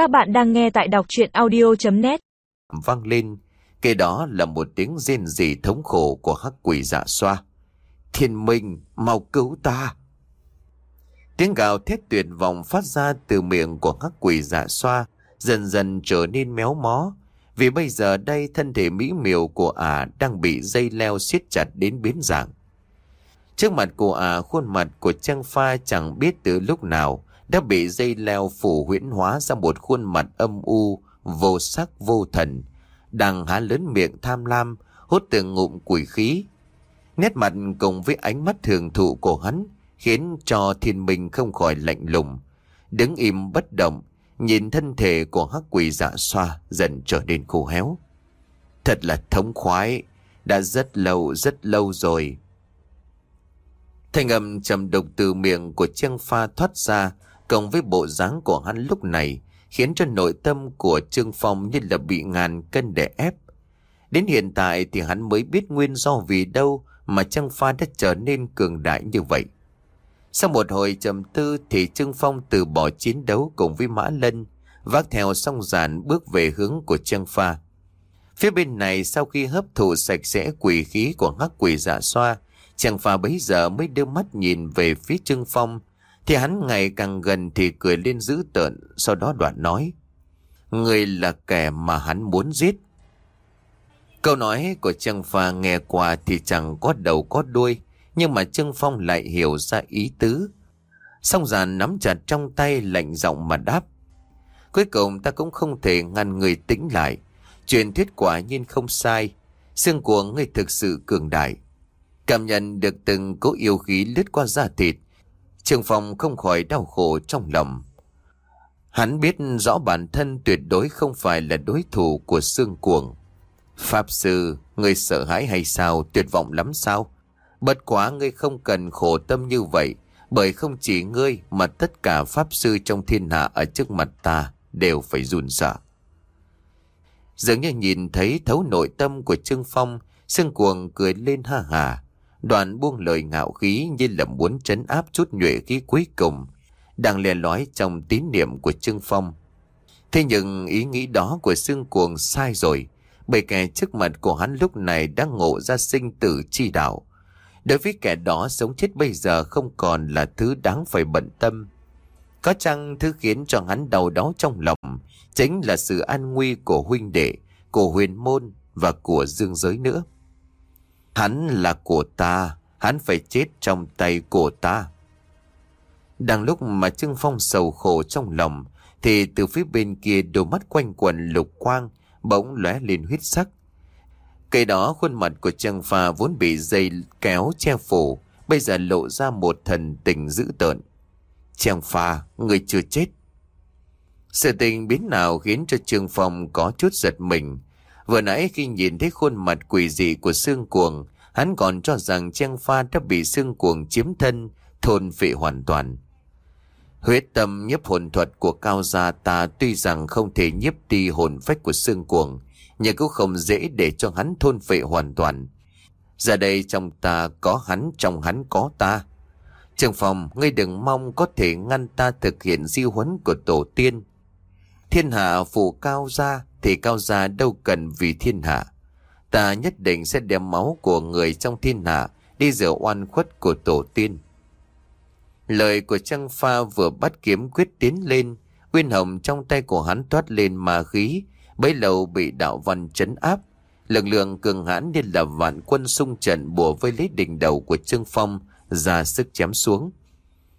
Các bạn đang nghe tại đọc chuyện audio.net vang lên, kể đó là một tiếng rên rỉ thống khổ của hắc quỷ dạ xoa. Thiên minh, mau cứu ta! Tiếng gào thét tuyệt vọng phát ra từ miệng của hắc quỷ dạ xoa, dần dần trở nên méo mó. Vì bây giờ đây thân thể mỹ miều của ả đang bị dây leo siết chặt đến biến dạng. Trước mặt của ả khuôn mặt của Trang Pha chẳng biết từ lúc nào đã bị dây leo phủ huyễn hóa ra một khuôn mặt âm u, vô sắc vô thần, đang há lớn miệng tham lam, hút từng ngụm quỷ khí. Nét mặt cùng với ánh mắt thường thụ của hắn khiến cho thiên minh không khỏi lạnh lùng, đứng im bất động, nhìn thân thể của hắc quỷ dạ xoa dần trở nên khô héo. Thật là thống khoái, đã rất lâu rất lâu rồi. Thanh âm trầm độc từ miệng của Trương Pha thoát ra, cộng với bộ dáng của hắn lúc này, khiến cho nội tâm của Trương Phong như là bị ngàn cân đè ép. Đến hiện tại thì hắn mới biết nguyên do vì đâu mà Trương Pha đã trở nên cường đại như vậy. Sau một hồi trầm tư thì Trương Phong từ bỏ chiến đấu cùng với Mã Lân, vác theo song giản bước về hướng của Trương Pha. Phía bên này sau khi hấp thụ sạch sẽ quỷ khí của hắc quỷ dạ xoa, Trương Pha bấy giờ mới đưa mắt nhìn về phía Trương Phong, thì hắn ngày càng gần thì cười lên dữ tợn, sau đó đoạn nói. Người là kẻ mà hắn muốn giết. Câu nói của Trương Pha nghe qua thì chẳng có đầu có đuôi, nhưng mà Trương Phong lại hiểu ra ý tứ. Song giàn nắm chặt trong tay lạnh giọng mà đáp. Cuối cùng ta cũng không thể ngăn người tĩnh lại. Truyền thuyết quả nhiên không sai. Xương của người thực sự cường đại. Cảm nhận được từng cỗ yêu khí lướt qua da thịt. Trương Phong không khỏi đau khổ trong lòng. Hắn biết rõ bản thân tuyệt đối không phải là đối thủ của xương cuồng. Pháp sư, ngươi sợ hãi hay sao, tuyệt vọng lắm sao? Bất quá ngươi không cần khổ tâm như vậy, bởi không chỉ ngươi mà tất cả Pháp sư trong thiên hạ ở trước mặt ta đều phải run sợ. Dường như nhìn thấy thấu nội tâm của Trương Phong, Sương Cuồng cười lên ha hà. Đoàn buông lời ngạo khí như là muốn trấn áp chút nhuệ khí cuối cùng, đang lè lói trong tín niệm của Trương Phong. Thế nhưng ý nghĩ đó của Sương Cuồng sai rồi, bởi kẻ trước mặt của hắn lúc này đang ngộ ra sinh tử chi đạo. Đối với kẻ đó sống chết bây giờ không còn là thứ đáng phải bận tâm. Có chăng thứ khiến cho hắn đau đớn trong lòng chính là sự an nguy của huynh đệ, của huyền môn và của dương giới nữa. Hắn là của ta, hắn phải chết trong tay của ta. Đang lúc mà Trương Phong sầu khổ trong lòng, thì từ phía bên kia đôi mắt quanh quần lục quang, bỗng lóe lên huyết sắc. Cây đó khuôn mặt của Trương Phà vốn bị dây kéo che phủ, bây giờ lộ ra một thần tình dữ tợn. Trương Phà, người chưa chết. Sự tình biến nào khiến cho Trương Phong có chút giật mình. Vừa nãy khi nhìn thấy khuôn mặt quỷ dị của xương cuồng, hắn còn cho rằng Trang Pha đã bị xương cuồng chiếm thân, thôn phệ hoàn toàn. Huyết tâm nhiếp hồn thuật của cao gia ta tuy rằng không thể nhiếp đi hồn phách của xương cuồng, nhưng cũng không dễ để cho hắn thôn phệ hoàn toàn. Giờ đây trong ta có hắn, trong hắn có ta. Trường phòng, ngươi đừng mong có thể ngăn ta thực hiện di huấn của tổ tiên. Thiên hạ phụ cao gia thì cao gia đâu cần vì thiên hạ. Ta nhất định sẽ đem máu của người trong thiên hạ đi rửa oan khuất của tổ tiên. Lời của Trăng Pha vừa bắt kiếm quyết tiến lên, nguyên Hồng trong tay của hắn toát lên ma khí, bấy lâu bị đạo văn chấn áp. Lực lượng cường hãn nên là vạn quân xung trận bùa với lấy đỉnh đầu của Trương Phong ra sức chém xuống.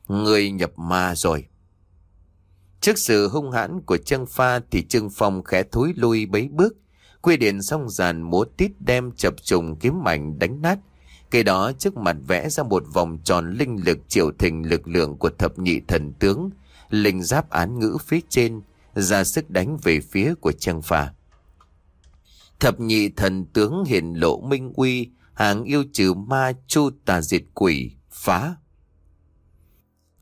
Người nhập ma rồi. Trước sự hung hãn của Trương Pha thì Trương Phong khẽ thối lui bấy bước. Quy điện song giàn múa tít đem chập trùng kiếm mảnh đánh nát. Cây đó trước mặt vẽ ra một vòng tròn linh lực triệu thình lực lượng của thập nhị thần tướng. Linh giáp án ngữ phía trên ra sức đánh về phía của Trương Pha. Thập nhị thần tướng hiện lộ minh uy, hàng yêu trừ ma chu tà diệt quỷ, phá.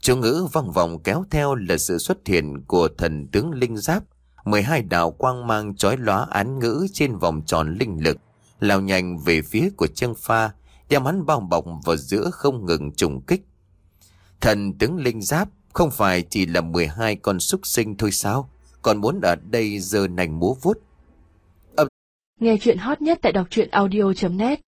Chú ngữ vòng vòng kéo theo là sự xuất hiện của thần tướng linh giáp, 12 đạo quang mang chói lóa án ngữ trên vòng tròn linh lực, lao nhanh về phía của Trương Pha, đem hắn bao bọc vào giữa không ngừng trùng kích. Thần tướng linh giáp không phải chỉ là 12 con súc sinh thôi sao? Còn muốn ở đây giờ nành múa vuốt Nghe chuyện hot nhất tại đọc truyện audio.net